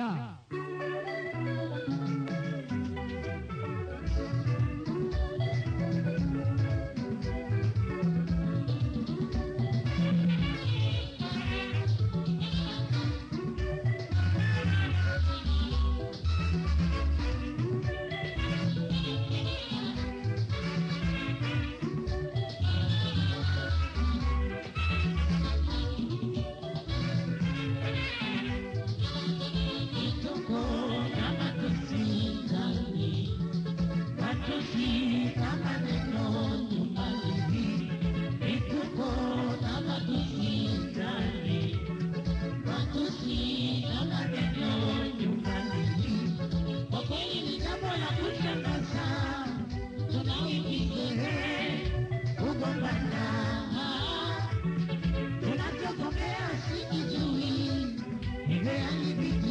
Yeah. Thank you.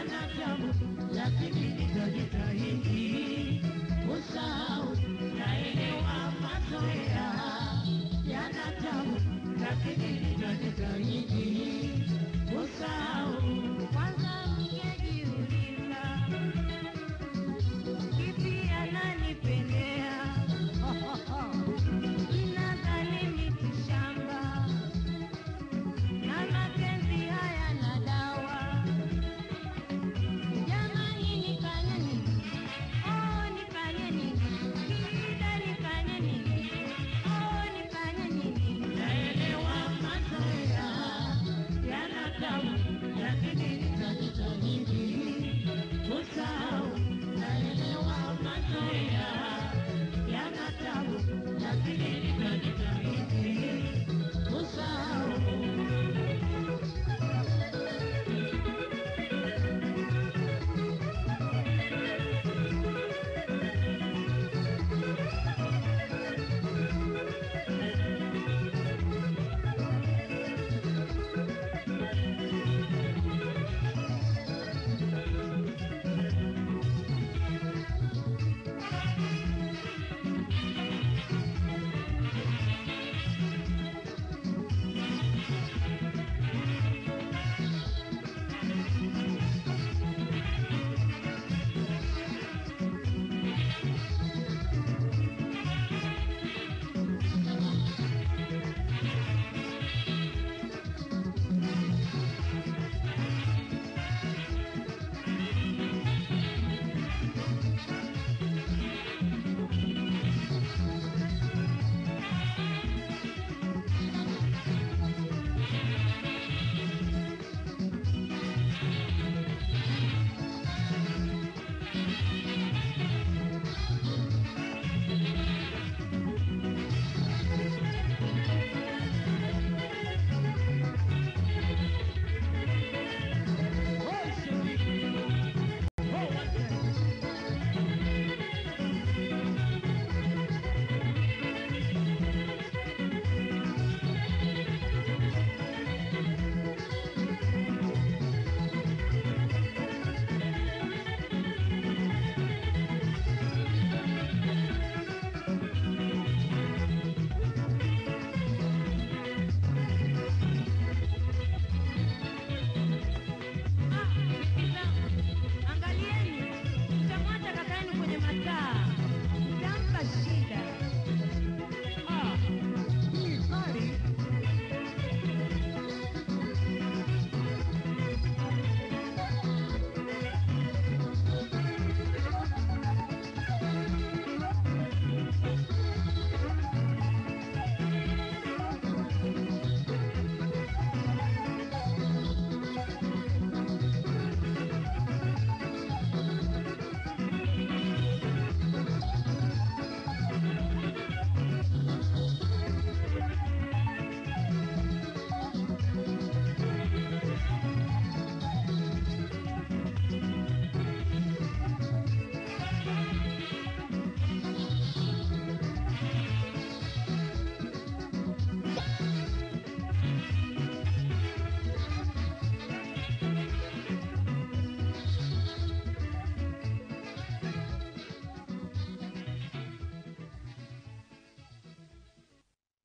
maana tamu lakini nitajitahidi usahau naelewa mazoea yana tamu lakini